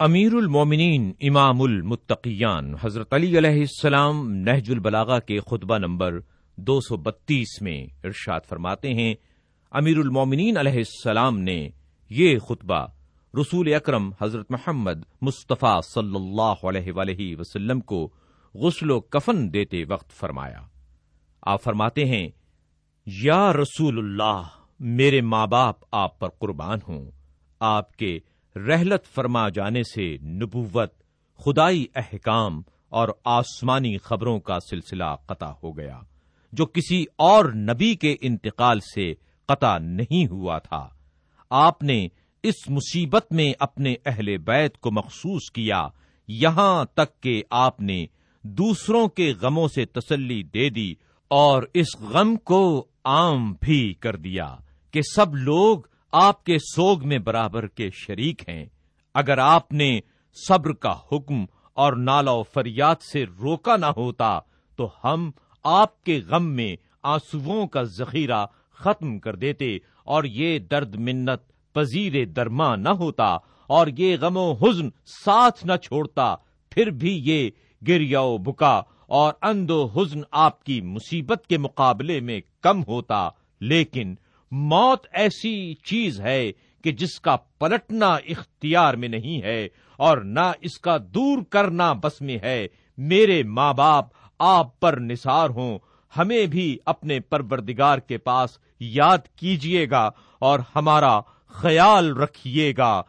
امیر المومنین امام المتقیان حضرت علی علیہ السلام نہج البلاغا کے خطبہ نمبر دو سو بتیس میں ارشاد فرماتے ہیں امیر المومنین علیہ السلام نے یہ خطبہ رسول اکرم حضرت محمد مصطفیٰ صلی اللہ علیہ وآلہ وسلم کو غسل و کفن دیتے وقت فرمایا۔ آپ فرماتے ہیں، یا رسول اللہ، میرے ماں باپ آپ پر قربان ہوں، آپ کے رحلت فرما جانے سے نبوت، خدائی احکام اور آسمانی خبروں کا سلسلہ قطع ہو گیا، جو کسی اور نبی کے انتقال سے قطع نہیں ہوا تھا۔ آپ نے اس مصیبت میں اپنے اہل بیت کو مخصوص کیا، یہاں تک کہ آپ نے دوسروں کے غموں سے تسلی دے دی اور اس غم کو عام بھی کر دیا کہ سب لوگ آپ کے سوگ میں برابر کے شریک ہیں۔ اگر آپ نے صبر کا حکم اور نالا و فریاد سے روکا نہ ہوتا، تو ہم آپ کے غم میں آنسوؤں کا ذخیرہ ختم کر دیتے اور یہ درد منت پذیر درما نہ ہوتا اور یہ غم و حزن ساتھ نہ چھوڑتا، پھر بھی یہ گریا بکا اور اند و حزن آپ کی مصیبت کے مقابلے میں کم ہوتا۔ لیکن موت ایسی چیز ہے کہ جس کا پلٹنا اختیار میں نہیں ہے اور نہ اس کا دور کرنا بس میں ہے۔ میرے ماں باپ آپ پر نثار ہوں۔ ہمیں بھی اپنے پروردگار کے پاس یاد کیجیے گا اور ہمارا خیال رکھیے گا۔